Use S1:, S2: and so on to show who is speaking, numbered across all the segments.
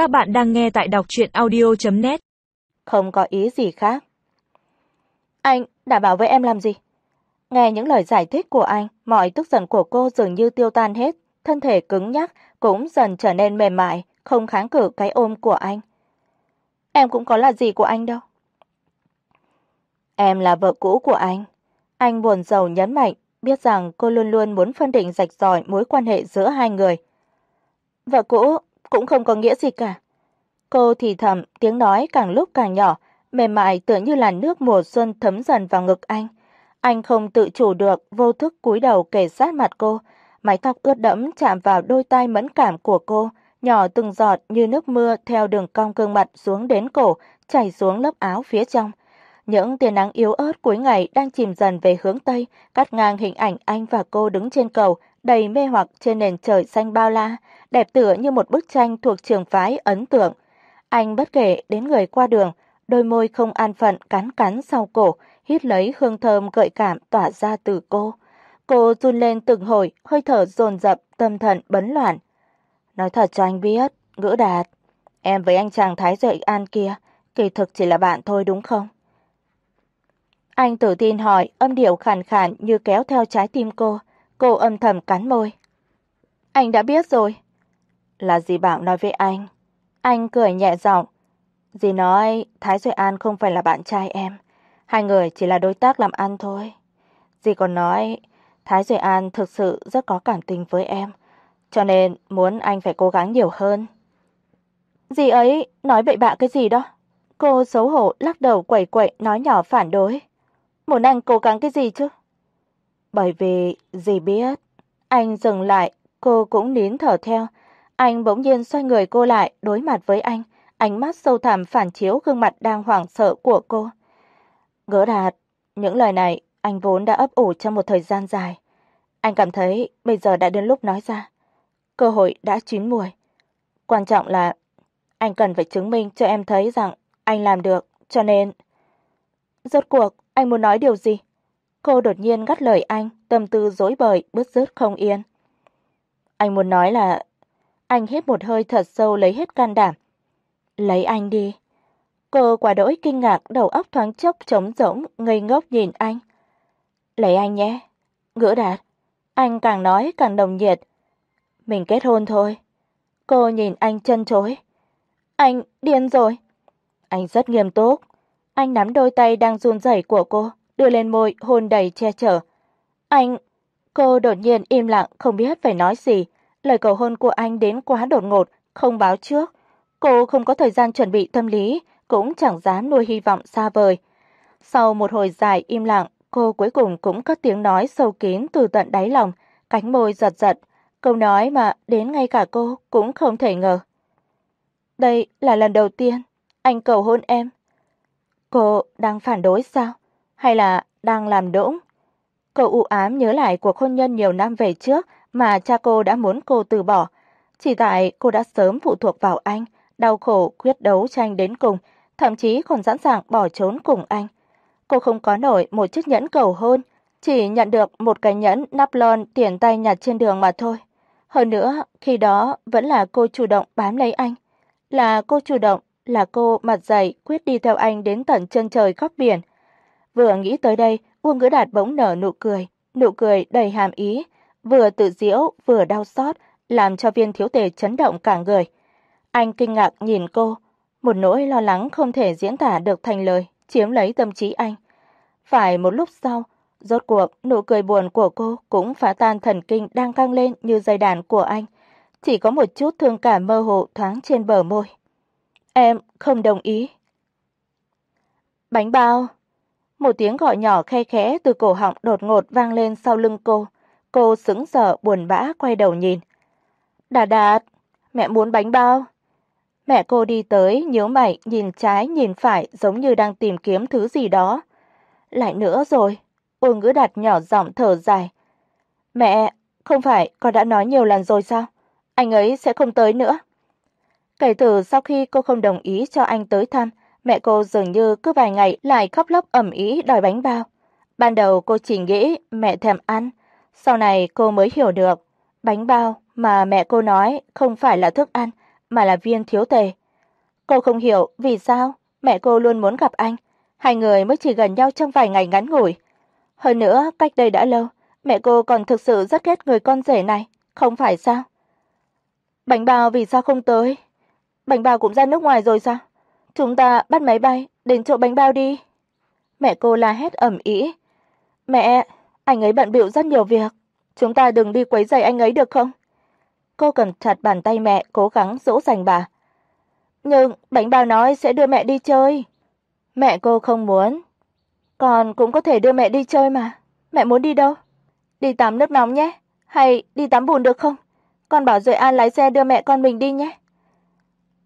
S1: Các bạn đang nghe tại đọc chuyện audio.net
S2: Không có ý gì khác. Anh đã bảo với em làm gì? Nghe những lời giải thích của anh, mọi tức giận của cô dường như tiêu tan hết, thân thể cứng nhắc cũng dần trở nên mềm mại, không kháng cự cái ôm của anh. Em cũng có là gì của anh đâu. Em là vợ cũ của anh. Anh buồn giàu nhấn mạnh, biết rằng cô luôn luôn muốn phân định rạch ròi mối quan hệ giữa hai người. Vợ cũ cũng không có nghĩa gì cả. Cô thì thầm, tiếng nói càng lúc càng nhỏ, mềm mại tựa như là nước mùa xuân thấm dần vào ngực anh. Anh không tự chủ được, vô thức cúi đầu kề sát mặt cô, mái tóc ướt đẫm chạm vào đôi tai mẫn cảm của cô, nhỏ từng giọt như nước mưa theo đường cong gương mặt xuống đến cổ, chảy xuống lớp áo phía trong. Những tia nắng yếu ớt cuối ngày đang chìm dần về hướng tây, cắt ngang hình ảnh anh và cô đứng trên cầu, đầy mê hoặc trên nền trời xanh bao la, đẹp tựa như một bức tranh thuộc trường phái ấn tượng. Anh bất kể đến người qua đường, đôi môi không an phận cắn cắn sau cổ, hít lấy hương thơm gợi cảm tỏa ra từ cô. Cô run lên từng hồi, hơi thở dồn dập, tâm thần bấn loạn. Nói thật cho anh biết, Ngữ Đạt, em với anh chàng Thái Duệ An kia, kỳ thực chỉ là bạn thôi đúng không? Anh tự tin hỏi, âm điệu khàn khàn như kéo theo trái tim cô. Cô âm thầm cắn môi. Anh đã biết rồi. Là dì Bảo nói với anh. Anh cười nhẹ giọng. Dì nói, Thái Duệ An không phải là bạn trai em. Hai người chỉ là đối tác làm ăn thôi. Dì còn nói, Thái Duệ An thực sự rất có cảm tình với em. Cho nên muốn anh phải cố gắng nhiều hơn. Dì ấy nói bậy bạ cái gì đó? Cô xấu hổ, lắc đầu, quẩy quẩy, nói nhỏ phản đối. Muốn anh cố gắng cái gì chứ? Bởi vì gì biết. Anh dừng lại, cô cũng nín thở theo. Anh bỗng nhiên xoay người cô lại, đối mặt với anh, ánh mắt sâu thẳm phản chiếu gương mặt đang hoảng sợ của cô. Gỡ đạt, những lời này anh vốn đã ấp ủ trong một thời gian dài. Anh cảm thấy bây giờ đã đến lúc nói ra. Cơ hội đã chín mùi. Quan trọng là anh cần phải chứng minh cho em thấy rằng anh làm được, cho nên Rốt cuộc anh muốn nói điều gì? Cô đột nhiên ngắt lời anh, tâm tư rối bời, bứt rứt không yên. Anh muốn nói là anh hít một hơi thật sâu lấy hết can đảm. Lấy anh đi. Cô quả đỗi kinh ngạc, đầu óc thoáng chốc trống rỗng, ngây ngốc nhìn anh. Lấy anh nhé. Ngữ đạt. Anh càng nói càng đồng nhiệt. Mình kết hôn thôi. Cô nhìn anh chân chối. Anh điên rồi. Anh rất nghiêm túc. Anh nắm đôi tay đang run rẩy của cô, đưa lên môi hôn đầy che chở. Anh Cô đột nhiên im lặng không biết phải nói gì, lời cầu hôn của anh đến quá đột ngột, không báo trước. Cô không có thời gian chuẩn bị tâm lý, cũng chẳng dám nuôi hy vọng xa vời. Sau một hồi dài im lặng, cô cuối cùng cũng có tiếng nói sâu kín từ tận đáy lòng, cánh môi giật giật, câu nói mà đến ngay cả cô cũng không thể ngờ. Đây là lần đầu tiên anh cầu hôn em. Cô đang phản đối sao? Hay là đang làm đũng? Cô u ám nhớ lại cuộc hôn nhân nhiều năm về trước mà cha cô đã muốn cô từ bỏ, chỉ tại cô đã sớm phụ thuộc vào anh, đau khổ quyết đấu tranh đến cùng, thậm chí còn sẵn sàng bỏ trốn cùng anh. Cô không có nổi một chiếc nhẫn cầu hôn, chỉ nhận được một cái nhẫn Napoleon tiền tay nhặt trên đường mà thôi. Hơn nữa, khi đó vẫn là cô chủ động bám lấy anh, là cô chủ động là cô mặt dày quyết đi theo anh đến tận chân trời góc biển. Vừa nghĩ tới đây, Uông Ngữ Đạt bỗng nở nụ cười, nụ cười đầy hàm ý, vừa tự giễu vừa đau xót, làm cho Viên thiếu tề chấn động cả người. Anh kinh ngạc nhìn cô, một nỗi lo lắng không thể diễn tả được thành lời chiếm lấy tâm trí anh. Phải một lúc sau, rốt cuộc nụ cười buồn của cô cũng phá tan thần kinh đang căng lên như dây đàn của anh, chỉ có một chút thương cảm mơ hồ thoáng trên bờ môi. Em không đồng ý. Bánh bao. Một tiếng gọi nhỏ khe khẽ từ cổ họng đột ngột vang lên sau lưng cô. Cô sững sờ buồn bã quay đầu nhìn. Đạt Đạt, mẹ muốn bánh bao. Mẹ cô đi tới, nhíu mày nhìn trái nhìn phải giống như đang tìm kiếm thứ gì đó. Lại nữa rồi. Uông Ngữ Đạt nhỏ giọng thở dài. Mẹ, không phải con đã nói nhiều lần rồi sao? Anh ấy sẽ không tới nữa. Kể từ sau khi cô không đồng ý cho anh tới thăm, mẹ cô dường như cứ vài ngày lại khóc lóc ầm ĩ đòi bánh bao. Ban đầu cô chỉ nghĩ mẹ thèm ăn, sau này cô mới hiểu được, bánh bao mà mẹ cô nói không phải là thức ăn mà là Viên Thiếu Tề. Cô không hiểu vì sao mẹ cô luôn muốn gặp anh, hai người mới chỉ gần nhau trong vài ngày ngắn ngủi. Hơn nữa, cách đây đã lâu, mẹ cô còn thực sự rất ghét người con rể này, không phải sao? Bánh bao vì sao không tới? Bánh bao cũng ra nước ngoài rồi sao? Chúng ta bắt máy bay đến chỗ bánh bao đi. Mẹ cô la hét ầm ĩ. "Mẹ, anh ấy bận bịu rất nhiều việc, chúng ta đừng đi quấy rầy anh ấy được không?" Cô cầm chặt bàn tay mẹ cố gắng dỗ dành bà. "Nhưng bánh bao nói sẽ đưa mẹ đi chơi." Mẹ cô không muốn. "Con cũng có thể đưa mẹ đi chơi mà. Mẹ muốn đi đâu?" "Đi tắm nước nóng nhé, hay đi tắm bùn được không? Con bảo Duệ An lái xe đưa mẹ con mình đi nhé."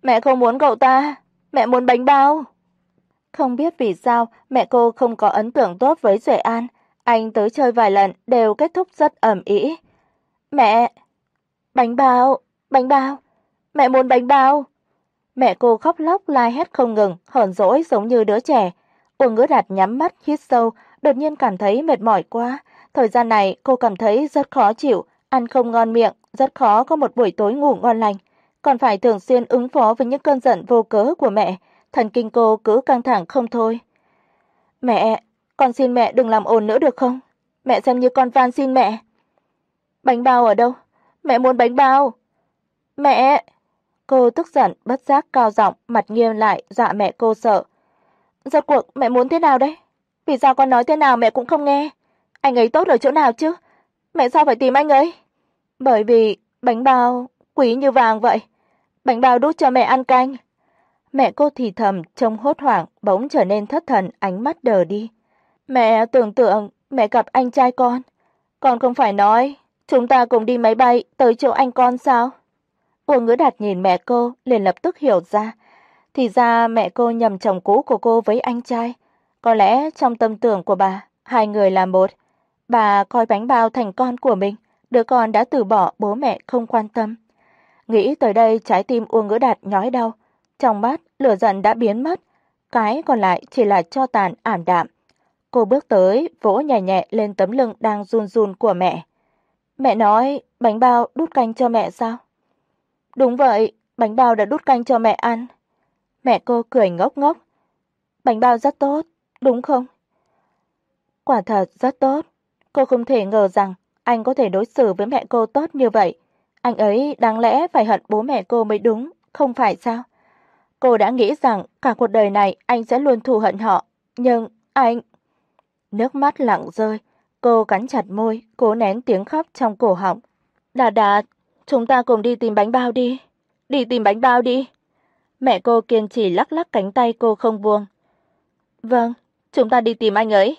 S2: "Mẹ không muốn cậu ta, mẹ muốn bánh bao." Không biết vì sao mẹ cô không có ấn tượng tốt với Duệ An, anh tới chơi vài lần đều kết thúc rất ầm ĩ. "Mẹ, bánh bao, bánh bao, mẹ muốn bánh bao." Mẹ cô khóc lóc la hét không ngừng, hờn dỗi giống như đứa trẻ. Uông Ngữ Đạt nhắm mắt hít sâu, đột nhiên cảm thấy mệt mỏi quá. Thời gian này cô cảm thấy rất khó chịu, ăn không ngon miệng, rất khó có một buổi tối ngủ ngon lành, còn phải thường xuyên ứng phó với những cơn giận vô cớ của mẹ thần kinh cô cứ căng thẳng không thôi. "Mẹ, con xin mẹ đừng làm ồn nữa được không? Mẹ xem như con van xin mẹ." "Bánh bao ở đâu? Mẹ muốn bánh bao." "Mẹ!" Cô tức giận bất giác cao giọng, mặt nghiêm lại dọa mẹ cô sợ. "Rốt cuộc mẹ muốn thế nào đấy? Vì sao con nói thế nào mẹ cũng không nghe? Anh ấy tốt ở chỗ nào chứ? Mẹ sao phải tìm anh ấy?" "Bởi vì bánh bao quý như vàng vậy. Bánh bao đút cho mẹ ăn canh." Mẹ cô thì thầm trông hốt hoảng, bỗng trở nên thất thần, ánh mắt đờ đi. "Mẹ tưởng tượng mẹ gặp anh trai con, con không phải nói chúng ta cùng đi máy bay tới chỗ anh con sao?" Uông Ngữ Đạt nhìn mẹ cô, liền lập tức hiểu ra, thì ra mẹ cô nhầm chồng cũ của cô với anh trai. Có lẽ trong tâm tưởng của bà, hai người là một. Bà coi bánh bao thành con của mình, đứa con đã từ bỏ bố mẹ không quan tâm. Nghĩ tới đây, trái tim Uông Ngữ Đạt nhói đau, trong mắt lửa giận đã biến mất, cái còn lại chỉ là cho tàn ảm đạm. Cô bước tới, vỗ nhẹ nhẹ lên tấm lưng đang run run của mẹ. Mẹ nói bánh bao đút canh cho mẹ sao? Đúng vậy, bánh bao đã đút canh cho mẹ ăn. Mẹ cô cười ngốc ngốc. Bánh bao rất tốt, đúng không? Quả thật rất tốt. Cô không thể ngờ rằng anh có thể đối xử với mẹ cô tốt như vậy. Anh ấy đáng lẽ phải hận bố mẹ cô mới đúng, không phải sao? Cô đã nghĩ rằng cả cuộc đời này anh sẽ luôn thù hận họ, nhưng anh Nước mắt lặng rơi, cô cắn chặt môi, cố nén tiếng khóc trong cổ họng. "Đạt Đạt, chúng ta cùng đi tìm bánh bao đi, đi tìm bánh bao đi." Mẹ cô kiên trì lắc lắc cánh tay cô không buông. "Vâng, chúng ta đi tìm anh ấy."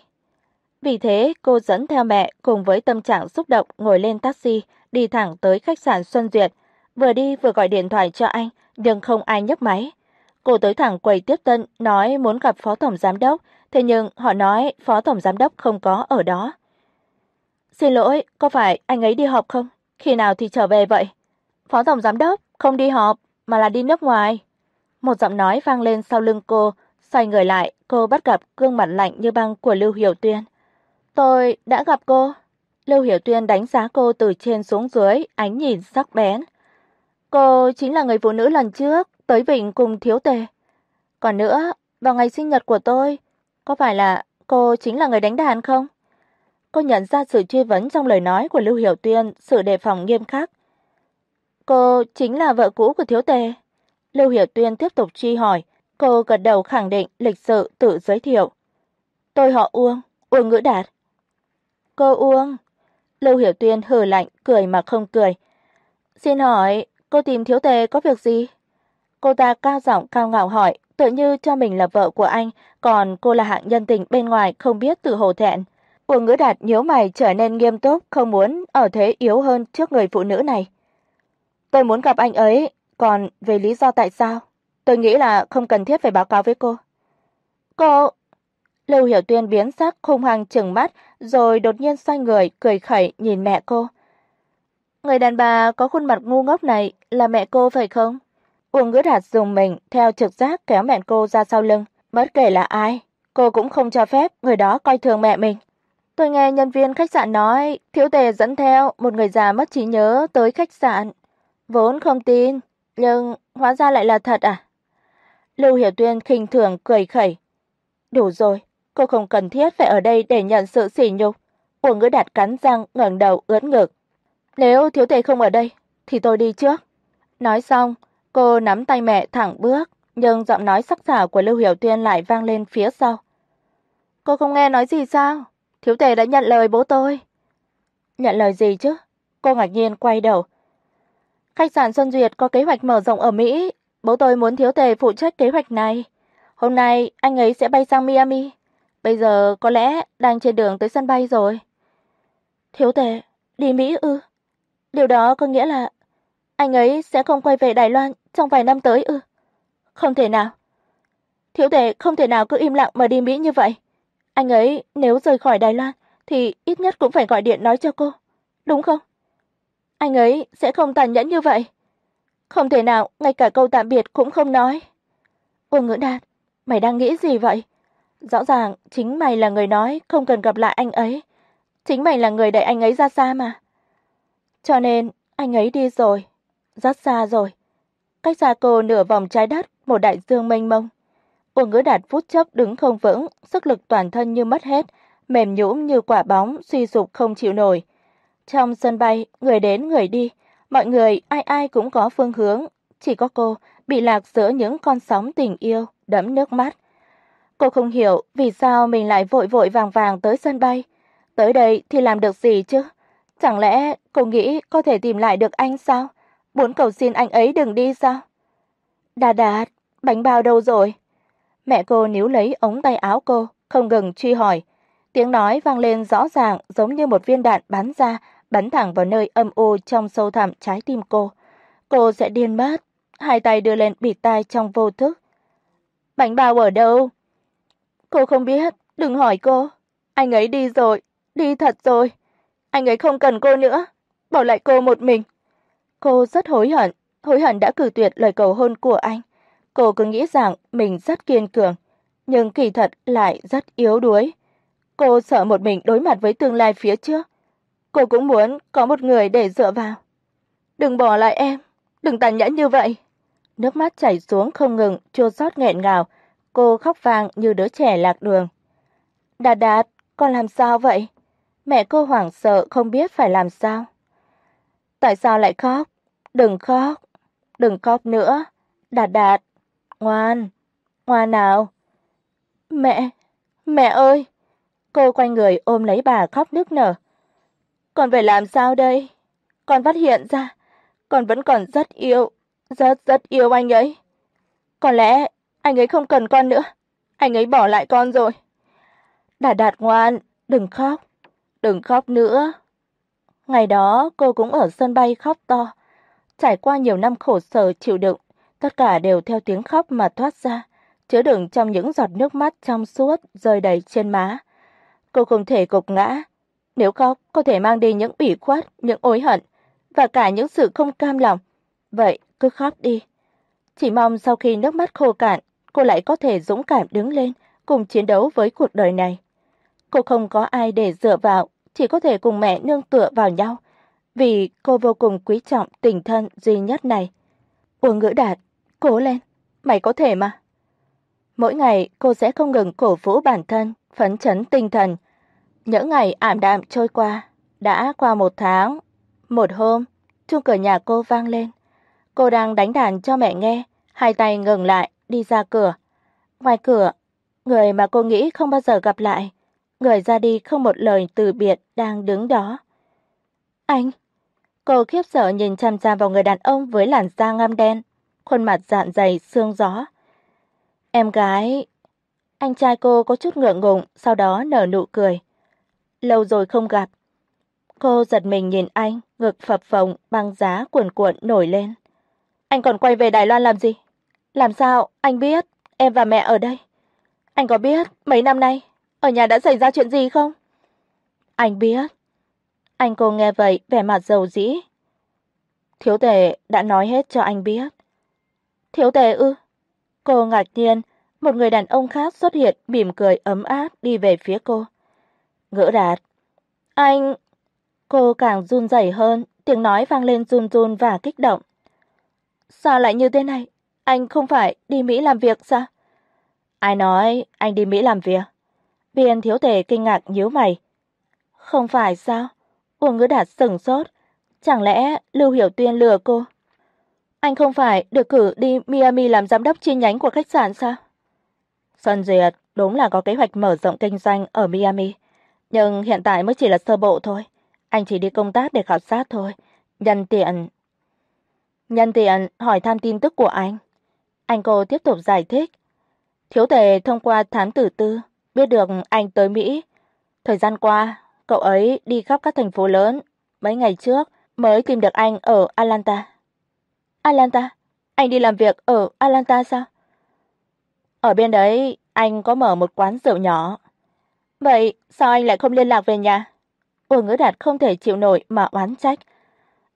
S2: Vì thế, cô dẫn theo mẹ cùng với tâm trạng xúc động ngồi lên taxi, đi thẳng tới khách sạn Xuân Duyệt, vừa đi vừa gọi điện thoại cho anh, nhưng không ai nhấc máy. Cô tới thẳng quầy tiếp tân nói muốn gặp phó tổng giám đốc, thế nhưng họ nói phó tổng giám đốc không có ở đó. "Xin lỗi, có phải anh ấy đi họp không? Khi nào thì trở về vậy?" "Phó tổng giám đốc không đi họp mà là đi nước ngoài." Một giọng nói vang lên sau lưng cô, xoay người lại, cô bắt gặp gương mặt lạnh như băng của Lưu Hiểu Tuyên. "Tôi đã gặp cô." Lưu Hiểu Tuyên đánh giá cô từ trên xuống dưới, ánh nhìn sắc bén. "Cô chính là người phụ nữ lần trước tới Vịnh cùng thiếu tề. Còn nữa, vào ngày sinh nhật của tôi, có phải là cô chính là người đánh đàn không? Cô nhận ra sự truy vấn trong lời nói của Lưu Hiểu Tuyên, sự đề phòng nghiêm khắc. Cô chính là vợ cũ của thiếu tề. Lưu Hiểu Tuyên tiếp tục truy hỏi, cô gật đầu khẳng định lịch sự tự giới thiệu. Tôi họ Uông, Uông Ngữ Đạt. Cô Uông. Lưu Hiểu Tuyên hừ lạnh, cười mà không cười. Xin hỏi, cô tìm thiếu tề có việc gì? Cô ta cao giọng cao ngạo hỏi, tự như cho mình là vợ của anh, còn cô là hạng nhân tình bên ngoài không biết tự hổ thẹn. Uông Ngữ Đạt nhíu mày trở nên nghiêm túc, không muốn ở thế yếu hơn trước người phụ nữ này. Tôi muốn gặp anh ấy, còn về lý do tại sao, tôi nghĩ là không cần thiết phải báo cáo với cô. Cô Lưu Hiểu Tuyên biến sắc hung hăng trừng mắt, rồi đột nhiên xoay người cười khẩy nhìn mẹ cô. Người đàn bà có khuôn mặt ngu ngốc này là mẹ cô phải không? Uông Ngữ Đạt dùng mình theo trực giác kéo mẹ cô ra sau lưng, bất kể là ai, cô cũng không cho phép người đó coi thường mẹ mình. Tôi nghe nhân viên khách sạn nói, Thiếu Tề dẫn theo một người già mất trí nhớ tới khách sạn, vốn không tin, Nhưng hóa ra lại là thật à? Lưu Hiểu Tuyên khinh thường cười khẩy. Đủ rồi, cô không cần thiết phải ở đây để nhận sự sỉ nhục. của Ngữ Đạt cắn răng ngẩng đầu ưỡn ngực. Nếu thiếu tề không ở đây thì tôi đi trước. Nói xong, cô nắm tay mẹ thẳng bước, nhưng giọng nói sắc sảo của Lưu Hiểu Tuyên lại vang lên phía sau. Cô không nghe nói gì sao? Thiếu tề đã nhận lời bố tôi. Nhận lời gì chứ? Cô ngạc nhiên quay đầu. Khách sạn Xuân Duyệt có kế hoạch mở rộng ở Mỹ, bố tôi muốn thiếu tề phụ trách kế hoạch này. Hôm nay anh ấy sẽ bay sang Miami. Bây giờ có lẽ đang trên đường tới sân bay rồi. Thiếu tề, đi Mỹ ư? Điều đó có nghĩa là anh ấy sẽ không quay về Đài Loan trong vài năm tới ư? Không thể nào. Thiếu tề không thể nào cứ im lặng mà đi Mỹ như vậy. Anh ấy nếu rời khỏi Đài Loan thì ít nhất cũng phải gọi điện nói cho cô, đúng không? Anh ấy sẽ không tàn nhẫn như vậy. Không thể nào ngay cả câu tạm biệt cũng không nói. quân Ngữ Đạt, mày đang nghĩ gì vậy? Rõ ràng chính mày là người nói không cần gặp lại anh ấy. Chính mày là người đẩy anh ấy ra xa mà. Cho nên anh ấy đi rồi, rất xa rồi. Cách xa cô nửa vòng trái đất, một đại dương mênh mông. Uông Ngữ Đạt phút chốc đứng không vững, sức lực toàn thân như mất hết, mềm nhũn như quả bóng suy sụp không chịu nổi. Trong sân bay, người đến người đi, mọi người ai ai cũng có phương hướng, chỉ có cô bị lạc giữa những con sóng tình yêu đẫm nước mắt. Cô không hiểu vì sao mình lại vội vội vàng vàng tới sân bay, tới đây thì làm được gì chứ? Chẳng lẽ cô nghĩ có thể tìm lại được anh sao? Muốn cầu xin anh ấy đừng đi sao? đà Đạt, bánh bao đâu rồi? Mẹ cô níu lấy ống tay áo cô, không ngừng truy hỏi. Tiếng nói vang lên rõ ràng giống như một viên đạn bắn ra, bắn thẳng vào nơi âm u trong sâu thẳm trái tim cô. Cô sẽ điên mất. Hai tay đưa lên bịt tai trong vô thức. Bánh bao ở đâu? Cô không biết, đừng hỏi cô. Anh ấy đi rồi, đi thật rồi. Anh ấy không cần cô nữa, bỏ lại cô một mình. Cô rất hối hận, hối hận đã cử tuyệt lời cầu hôn của anh. Cô cứ nghĩ rằng mình rất kiên cường, nhưng kỳ thật lại rất yếu đuối. Cô sợ một mình đối mặt với tương lai phía trước. Cô cũng muốn có một người để dựa vào. Đừng bỏ lại em, đừng tàn nhẫn như vậy. Nước mắt chảy xuống không ngừng, chua xót nghẹn ngào, cô khóc vang như đứa trẻ lạc đường. "Đạt Đạt, con làm sao vậy?" Mẹ cô hoảng sợ không biết phải làm sao. "Tại sao lại khóc? Đừng khóc, đừng khóc nữa. Đạt Đạt, ngoan, ngoan nào." "Mẹ, mẹ ơi." Cô quay người ôm lấy bà khóc nức nở. "Con phải làm sao đây? Con phát hiện ra con vẫn còn rất yêu, rất rất yêu anh ấy. Có lẽ anh ấy không cần con nữa, anh ấy bỏ lại con rồi." Đạt Đạt ngoan, đừng khóc, đừng khóc nữa. Ngày đó cô cũng ở sân bay khóc to, trải qua nhiều năm khổ sở chịu đựng, tất cả đều theo tiếng khóc mà thoát ra, chứa đựng trong những giọt nước mắt trong suốt rơi đầy trên má. Cô không thể gục ngã, nếu khóc có thể mang đi những ủy khuất, những ối hận và cả những sự không cam lòng. Vậy cứ khóc đi. Chỉ mong sau khi nước mắt khô cạn, cô lại có thể dũng cảm đứng lên cùng chiến đấu với cuộc đời này. Cô không có ai để dựa vào, chỉ có thể cùng mẹ nương tựa vào nhau, vì cô vô cùng quý trọng tình thân duy nhất này. Uông Ngữ Đạt, cố lên, mày có thể mà. Mỗi ngày cô sẽ không ngừng cổ vũ bản thân, phấn chấn tinh thần. Những ngày ảm đạm trôi qua, đã qua một tháng, một hôm, chuông cửa nhà cô vang lên. Cô đang đánh đàn cho mẹ nghe, hai tay ngừng lại đi ra cửa. Ngoài cửa, người mà cô nghĩ không bao giờ gặp lại, người ra đi không một lời từ biệt đang đứng đó. Anh Cô khiếp sợ nhìn chằm chằm vào người đàn ông với làn da ngăm đen, khuôn mặt dạn dày xương gió. Em gái, anh trai cô có chút ngượng ngùng, sau đó nở nụ cười. Lâu rồi không gặp. Cô giật mình nhìn anh, ngực phập phồng, băng giá cuồn cuộn nổi lên. Anh còn quay về Đài Loan làm gì? Làm sao anh biết em và mẹ ở đây? Anh có biết mấy năm nay ở nhà đã xảy ra chuyện gì không? Anh biết. Anh cô nghe vậy, vẻ mặt dầu dĩ. Thiếu tề đã nói hết cho anh biết. Thiếu tề ư? Cô ngạc nhiên, một người đàn ông khác xuất hiện, mỉm cười ấm áp đi về phía cô. Ngữ Đạt, anh Cô càng run rẩy hơn, tiếng nói vang lên run run và kích động. sao lại như thế này? Anh không phải đi Mỹ làm việc sao?
S3: Ai nói anh đi Mỹ làm việc?
S2: Viên thiếu tề kinh ngạc nhíu mày. Không phải sao? Uông Ngữ Đạt sững sốt, chẳng lẽ Lưu Hiểu Tuyên lừa cô? Anh không phải được cử đi Miami làm giám đốc chi nhánh của khách sạn sao?
S3: Xuân Duyệt đúng là có kế hoạch mở rộng kinh doanh ở Miami, nhưng hiện tại mới chỉ là sơ bộ thôi. Anh chỉ đi công tác để khảo sát thôi, nhân tiện nhân tiện hỏi thăm tin tức của anh.
S2: Anh cô tiếp tục giải thích. Thiếu tề thông qua thám tử tư biết được anh tới Mỹ. Thời gian qua, cậu ấy đi khắp các thành phố lớn, mấy ngày trước mới tìm được anh ở Atlanta. Atlanta? Anh đi làm việc ở Atlanta sao?
S3: Ở bên đấy, anh có mở một quán rượu nhỏ.
S2: Vậy sao anh lại không liên lạc về nhà? Ôi Ngữ Đạt không thể chịu nổi mà oán trách.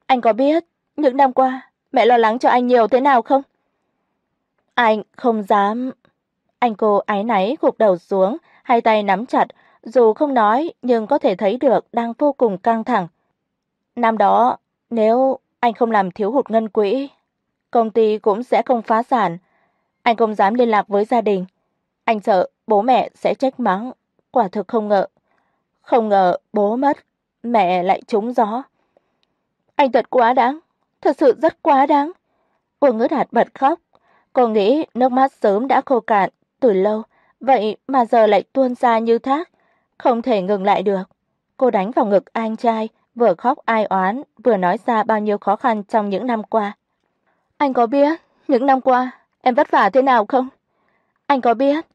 S2: Anh có biết những năm qua mẹ lo lắng cho anh nhiều thế nào không?
S3: Anh không dám.
S2: Anh cô ái náy gục đầu xuống, hai tay nắm chặt, dù không nói nhưng có thể thấy được đang vô cùng căng thẳng. Năm đó, nếu anh không làm thiếu hụt ngân quỹ, công ty cũng sẽ không phá sản. Anh không dám liên lạc với gia đình. Anh sợ bố mẹ sẽ trách mắng, quả thực không ngờ. Không ngờ bố mất, mẹ lại trúng gió. Anh thật quá đáng, thật sự rất quá đáng. Uông Ngữ Đạt bật khóc, cô nghĩ nước mắt sớm đã khô cạn từ lâu, vậy mà giờ lại tuôn ra như thác, không thể ngừng lại được. Cô đánh vào ngực anh trai, vừa khóc ai oán, vừa nói ra bao nhiêu khó khăn trong những năm qua. Anh có biết những năm qua em vất vả thế nào không? Anh có biết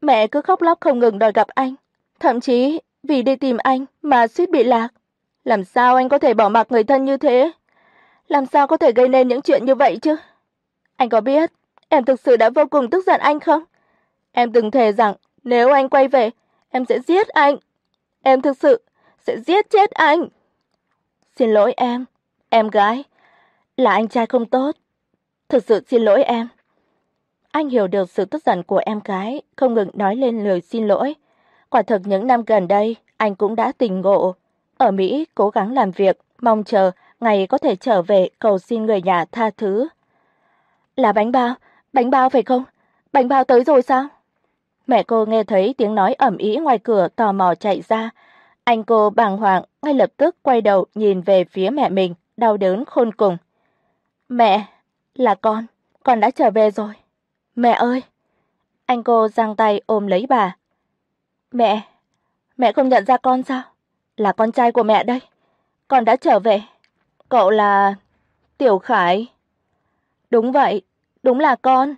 S2: mẹ cứ khóc lóc không ngừng đòi gặp anh, thậm chí vì đi tìm anh mà suýt bị lạc. Làm sao anh có thể bỏ mặc người thân như thế? Làm sao có thể gây nên những chuyện như vậy chứ? Anh có biết em thực sự đã vô cùng tức giận anh không? Em từng thề rằng nếu anh quay về, em sẽ giết anh. Em thực sự sẽ giết chết anh. Xin lỗi em, em gái, là anh trai không tốt. Thực sự xin lỗi em. Anh hiểu được sự tức giận của em gái, không ngừng nói lên lời xin lỗi. Quả thực những năm gần đây, anh cũng đã tình ngộ, ở Mỹ cố gắng làm việc, mong chờ ngày có thể trở về cầu xin người nhà tha thứ. Là bánh bao, bánh bao phải không? Bánh bao tới rồi sao? Mẹ cô nghe thấy tiếng nói ầm ĩ ngoài cửa tò mò chạy ra. Anh cô bàng hoàng ngay lập tức quay đầu nhìn về phía mẹ mình, đau đớn khôn cùng. "Mẹ, là con, con đã trở về rồi." "Mẹ ơi." Anh cô giang tay ôm lấy bà. "Mẹ, mẹ không nhận ra con sao? Là con trai của mẹ đây. Con đã trở về. Cậu là Tiểu Khải?" "Đúng vậy, đúng là con."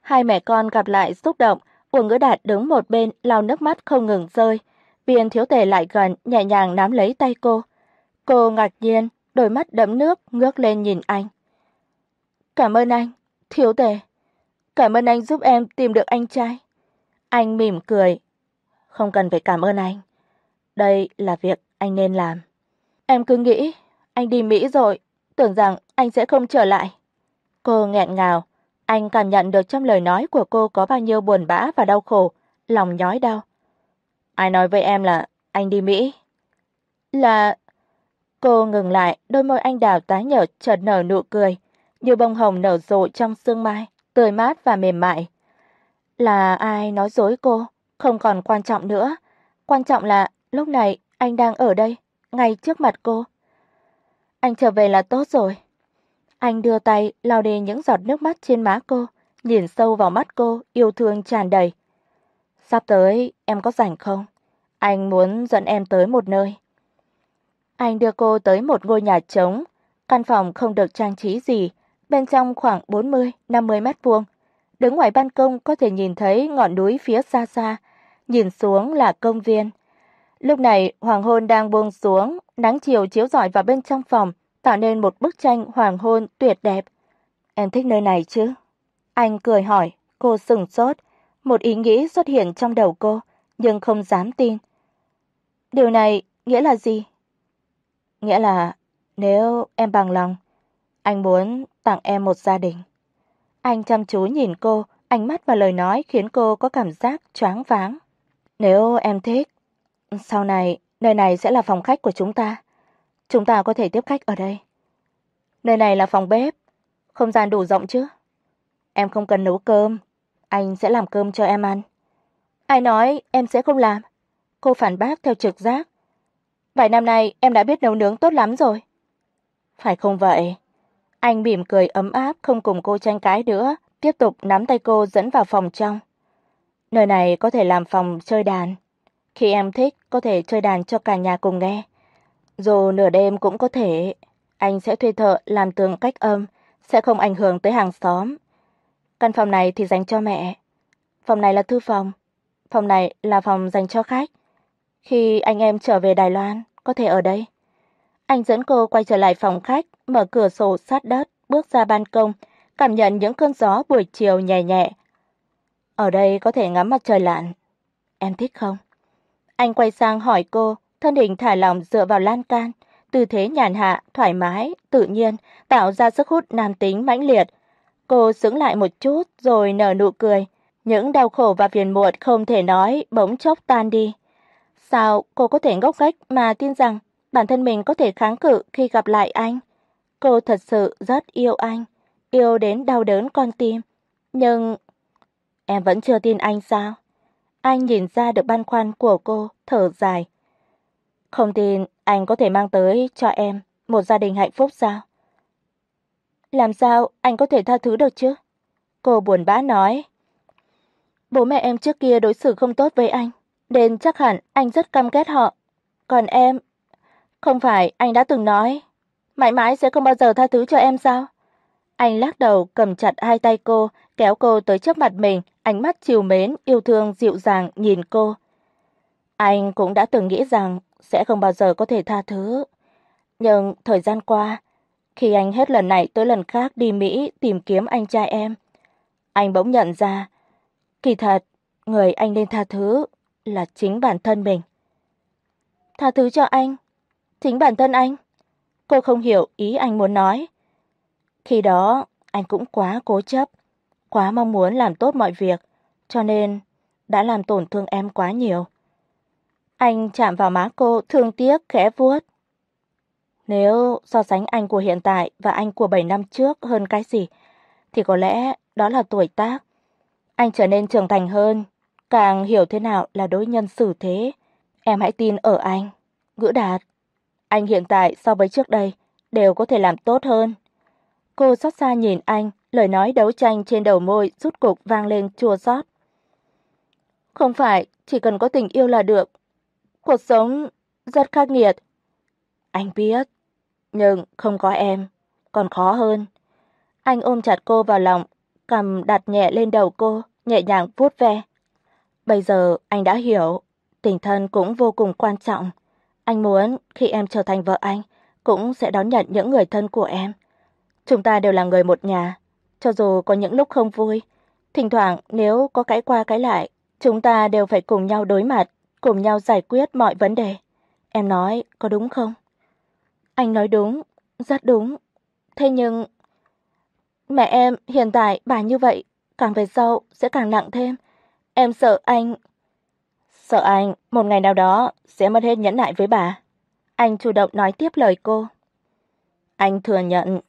S2: Hai mẹ con gặp lại xúc động, Uông Ngữ Đạt đứng một bên lau nước mắt không ngừng rơi. Viên Thiếu Tề lại gần, nhẹ nhàng nắm lấy tay cô. Cô ngạc nhiên, đôi mắt đẫm nước ngước lên nhìn anh. "Cảm ơn anh, Thiếu Tề. Cảm ơn anh giúp em tìm được anh trai." Anh mỉm cười. "Không cần phải cảm ơn anh. Đây là việc anh nên làm." Em cứ nghĩ anh đi Mỹ rồi, tưởng rằng anh sẽ không trở lại. Cô nghẹn ngào, anh cảm nhận được trong lời nói của cô có bao nhiêu buồn bã và đau khổ, lòng nhói đau. Ai nói với em là anh đi Mỹ? Là Cô ngừng lại, đôi môi anh đào tái nhợt chợt nở nụ cười, như bông hồng nở rộ trong sương mai, tươi mát và mềm mại. Là ai nói dối cô, không còn quan trọng nữa, quan trọng là lúc này anh đang ở đây, ngay trước mặt cô. Anh trở về là tốt rồi. Anh đưa tay lau đi những giọt nước mắt trên má cô, nhìn sâu vào mắt cô, yêu thương tràn đầy. Sắp tới em có rảnh không? Anh muốn dẫn em tới một nơi. Anh đưa cô tới một ngôi nhà trống, căn phòng không được trang trí gì, bên trong khoảng 40, 50 mét vuông. Đứng ngoài ban công có thể nhìn thấy ngọn núi phía xa xa, nhìn xuống là công viên. Lúc này hoàng hôn đang buông xuống, nắng chiều chiếu rọi vào bên trong phòng, tạo nên một bức tranh hoàng hôn tuyệt đẹp. Em thích nơi này chứ? Anh cười hỏi, cô sững sốt, một ý nghĩ xuất hiện trong đầu cô, nhưng không dám tin. Điều này nghĩa là gì? Nghĩa là nếu em bằng lòng, anh muốn tặng em một gia đình. Anh chăm chú nhìn cô, ánh mắt và lời nói khiến cô có cảm giác choáng váng. Nếu em thích, sau này nơi này sẽ là phòng khách của chúng ta. Chúng ta có thể tiếp khách ở đây. Nơi này là phòng bếp, Không gian đủ rộng chứ? Em không cần nấu cơm, anh sẽ làm cơm cho em ăn.
S4: Ai nói em sẽ không làm? Cô phản bác theo trực giác. Vài năm nay em đã biết nấu nướng tốt lắm rồi.
S2: Phải không vậy? Anh mỉm cười ấm áp không cùng cô tranh cãi nữa, tiếp tục nắm tay cô dẫn vào phòng trong. Nơi này có thể làm phòng chơi đàn. Khi em thích có thể chơi đàn cho cả nhà cùng nghe. Dù nửa đêm cũng có thể, anh sẽ thuê thợ làm tường cách âm, sẽ không ảnh hưởng tới hàng xóm. Căn phòng này thì dành cho mẹ. Phòng này là thư phòng, phòng này là phòng dành cho khách. Khi anh em trở về Đài Loan, có thể ở đây. Anh dẫn cô quay trở lại phòng khách, mở cửa sổ sát đất, bước ra ban công, cảm nhận những cơn gió buổi chiều nhẹ nhẹ. Ở đây có thể ngắm mặt trời lặn. Em thích không? Anh quay sang hỏi cô, thân hình thả lỏng dựa vào lan can, tư thế nhàn hạ, thoải mái, tự nhiên, tạo ra sức hút nam tính mãnh liệt. Cô sững lại một chút rồi nở nụ cười, những đau khổ và phiền muộn không thể nói bỗng chốc tan đi. Sao cô có thể ngốc nghếch mà tin rằng bản thân mình có thể kháng cự khi gặp lại anh? Cô thật sự rất yêu anh, yêu đến đau đớn con tim, nhưng em vẫn chưa tin anh sao? Anh nhìn ra được băn khoăn của cô, thở dài. Không tin anh có thể mang tới cho em một gia đình hạnh phúc sao? Làm sao anh có thể tha thứ được chứ? Cô buồn bã nói. Bố mẹ em trước kia đối xử không tốt với anh, nên chắc hẳn anh rất căm ghét họ. Còn em, không phải anh đã từng nói mãi mãi sẽ không bao giờ tha thứ cho em sao? Anh lắc đầu cầm chặt hai tay cô, kéo cô tới trước mặt mình, ánh mắt trìu mến, yêu thương dịu dàng nhìn cô. Anh cũng đã từng nghĩ rằng sẽ không bao giờ có thể tha thứ. Nhưng thời gian qua, khi anh hết lần này tới lần khác đi Mỹ tìm kiếm anh trai em, anh bỗng nhận ra, kỳ thật, người anh nên tha thứ là chính bản thân mình. Tha thứ cho anh? Chính bản thân anh? Cô không hiểu ý anh muốn nói. Khi đó, anh cũng quá cố chấp, quá mong muốn làm tốt mọi việc, cho nên đã làm tổn thương em quá nhiều. Anh chạm vào má cô, thương tiếc khẽ vuốt. Nếu so sánh anh của hiện tại và anh của 7 năm trước hơn cái gì, thì có lẽ đó là tuổi tác. Anh trở nên trưởng thành hơn, càng hiểu thế nào là đối nhân xử thế. Em hãy tin ở anh. Ngữ Đạt, anh hiện tại so với trước đây đều có thể làm tốt hơn. Cô xót xa nhìn anh, lời nói đấu tranh trên đầu môi rút cục vang lên chua xót. Không phải chỉ cần có tình yêu là được. Cuộc sống rất khắc nghiệt. Anh biết, nhưng không có em, còn khó hơn. Anh ôm chặt cô vào lòng, cầm đặt nhẹ lên đầu cô, nhẹ nhàng vuốt ve. Bây giờ anh đã hiểu, tình thân cũng vô cùng quan trọng. Anh muốn khi em trở thành vợ anh, cũng sẽ đón nhận những người thân của em. Chúng ta đều là người một nhà, cho dù có những lúc không vui, thỉnh thoảng nếu có cái qua cái lại, chúng ta đều phải cùng nhau đối mặt, cùng nhau giải quyết mọi vấn đề. Em nói có đúng không? Anh nói đúng, rất đúng. Thế nhưng mẹ em hiện tại bà như vậy, càng về sau sẽ càng nặng thêm. Em sợ anh Sợ anh một ngày nào đó sẽ mất hết nhẫn nại với bà. Anh chủ động nói tiếp lời cô. Anh thừa nhận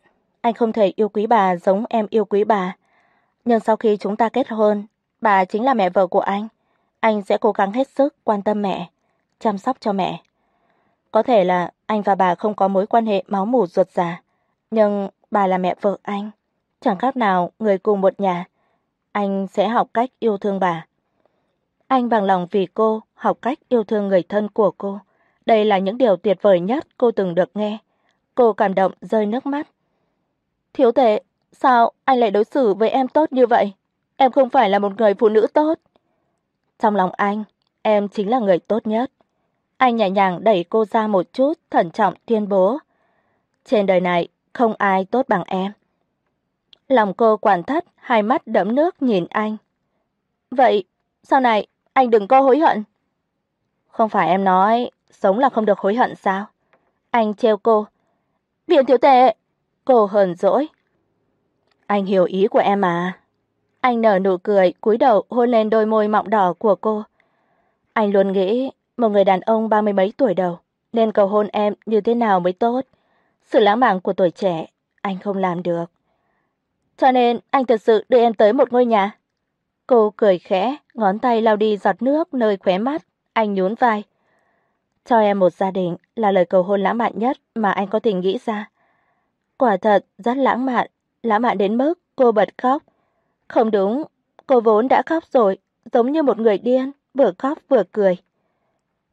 S2: anh không thể yêu quý bà giống em yêu quý bà, nhưng sau khi chúng ta kết hôn, bà chính là mẹ vợ của anh, anh sẽ cố gắng hết sức quan tâm mẹ, chăm sóc cho mẹ. Có thể là anh và bà không có mối quan hệ máu mủ ruột già, nhưng bà là mẹ vợ anh, chẳng khác nào người cùng một nhà. Anh sẽ học cách yêu thương bà. Anh bằng lòng vì cô học cách yêu thương người thân của cô. Đây là những điều tuyệt vời nhất cô từng được nghe. Cô cảm động rơi nước mắt. Thiếu tệ, sao anh lại đối xử với em tốt như vậy? Em không phải là một người phụ nữ tốt. Trong lòng anh, em chính là người tốt nhất. Anh nhẹ nhàng đẩy cô ra một chút, thận trọng tuyên bố. Trên đời này không ai tốt bằng em. Lòng cô quản thắt, hai mắt đẫm nước nhìn anh. Vậy, sau này anh đừng có hối hận. Không phải em nói sống là không được hối hận sao? Anh trêu cô. Viện tiểu tệ, cô hờn dỗi. Anh hiểu ý của em mà. Anh nở nụ cười, cúi đầu hôn lên đôi môi mọng đỏ của cô. Anh luôn nghĩ một người đàn ông ba mươi mấy tuổi đầu nên cầu hôn em như thế nào mới tốt. Sự lãng mạn của tuổi trẻ anh không làm được. cho nên anh thật sự đưa em tới một ngôi nhà. Cô cười khẽ, ngón tay lau đi giọt nước nơi khóe mắt, anh nhún vai. Cho em một gia đình là lời cầu hôn lãng mạn nhất mà anh có thể nghĩ ra. Quả thật rất lãng mạn, lãng mạn đến mức cô bật khóc. Không đúng, cô vốn đã khóc rồi, giống như một người điên, vừa khóc vừa cười.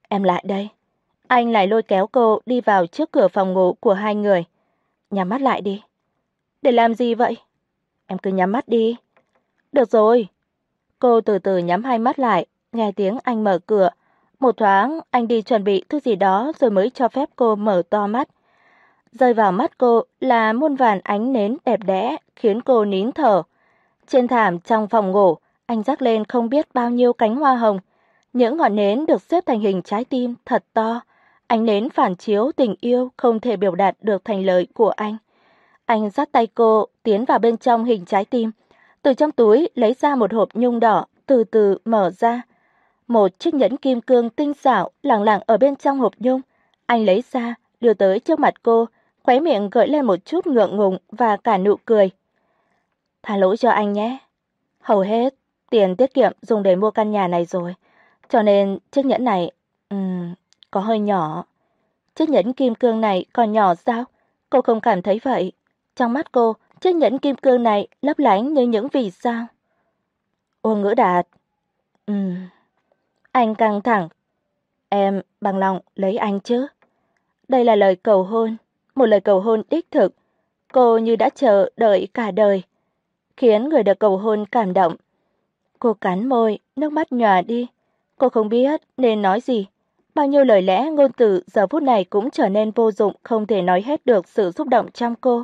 S2: Em lại đây. Anh lại lôi kéo cô đi vào trước cửa phòng ngủ của hai người. Nhắm mắt lại đi. Để làm gì vậy? Em cứ nhắm mắt đi. Được rồi. Cô từ từ nhắm hai mắt lại, nghe tiếng anh mở cửa. Một thoáng anh đi chuẩn bị thứ gì đó rồi mới cho phép cô mở to mắt. Rơi vào mắt cô là muôn vàn ánh nến đẹp đẽ khiến cô nín thở. Trên thảm trong phòng ngủ, anh rắc lên không biết bao nhiêu cánh hoa hồng. Những ngọn nến được xếp thành hình trái tim thật to. Ánh nến phản chiếu tình yêu không thể biểu đạt được thành lời của anh. Anh dắt tay cô tiến vào bên trong hình trái tim, từ trong túi lấy ra một hộp nhung đỏ, từ từ mở ra. Một chiếc nhẫn kim cương tinh xảo lẳng lặng ở bên trong hộp nhung, anh lấy ra, đưa tới trước mặt cô, khóe miệng gợi lên một chút ngượng ngùng và cả nụ cười. "Tha lỗi cho anh nhé. Hầu hết tiền tiết kiệm dùng để mua căn nhà này rồi, cho nên chiếc nhẫn này ừm có hơi nhỏ." Chiếc nhẫn kim cương này còn nhỏ sao? Cô không cảm thấy vậy. Trong mắt cô, chiếc nhẫn kim cương này lấp lánh như những vì sao. Uông Ngữ Đạt. Ừm. Anh căng thẳng. Em bằng lòng lấy anh chứ? Đây là lời cầu hôn, một lời cầu hôn đích thực. Cô như đã chờ đợi cả đời, khiến người được cầu hôn cảm động. Cô cắn môi, nước mắt nhòa đi. Cô không biết nên nói gì. Bao nhiêu lời lẽ ngôn từ giờ phút này cũng trở nên vô dụng, không thể nói hết được sự xúc động trong cô,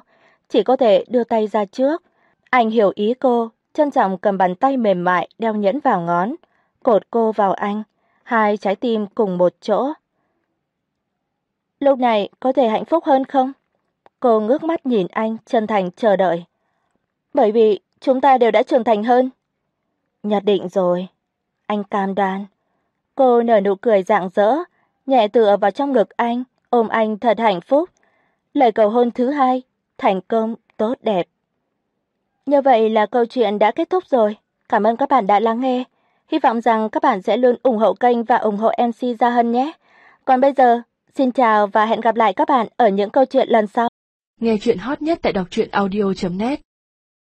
S2: chỉ có thể đưa tay ra trước. Anh hiểu ý cô, trân trọng cầm bàn tay mềm mại đeo nhẫn vào ngón, cột cô vào anh, hai trái tim cùng một chỗ. Lúc này có thể hạnh phúc hơn không? Cô ngước mắt nhìn anh, chân thành chờ đợi. Bởi vì chúng ta đều đã trưởng thành hơn. Nhất định rồi. Anh cam đoan. Cô nở nụ cười rạng rỡ, nhẹ tựa vào trong ngực anh, ôm anh thật hạnh phúc. Lời cầu hôn thứ hai, thành công tốt đẹp. Như vậy là câu chuyện đã kết thúc rồi. Cảm ơn các bạn đã lắng nghe. Hy vọng rằng các bạn sẽ luôn ủng hộ kênh và ủng hộ MC Gia Hân nhé. Còn bây giờ, xin chào và hẹn gặp lại các bạn ở những câu chuyện lần sau.
S1: Nghe chuyện hot nhất tại đọc truyện audio net